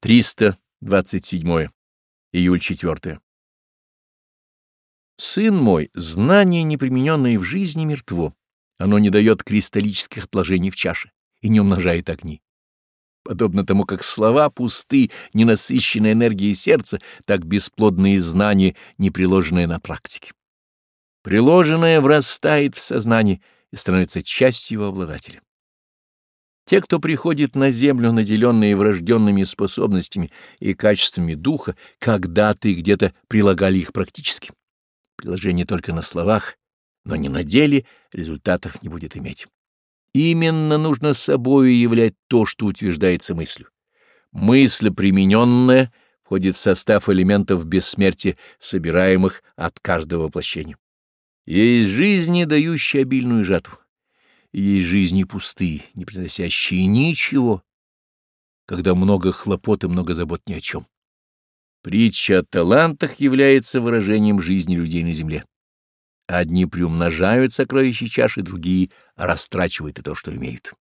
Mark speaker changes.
Speaker 1: 327. Июль 4. Сын мой, знание, непримененное в жизни, мертво. Оно не дает кристаллических отложений в чаше и не умножает огни. Подобно тому, как слова пусты, ненасыщенной энергией сердца, так бесплодные знания, не приложенные на практике. Приложенное врастает в сознание и становится частью его обладателя. Те, кто приходит на землю, наделенные врожденными способностями и качествами духа, когда-то и где-то прилагали их практически. Приложение только на словах, но не на деле результатов не будет иметь. Именно нужно собою являть то, что утверждается мыслью. Мысль, примененная, входит в состав элементов бессмертия, собираемых от каждого воплощения. Есть жизни, дающие обильную жатву ей жизни пусты, не приносящие ничего, когда много хлопот и много забот ни о чем. Притча о талантах является выражением жизни людей на земле. Одни приумножают сокровища чаши, другие растрачивают и то, что имеют.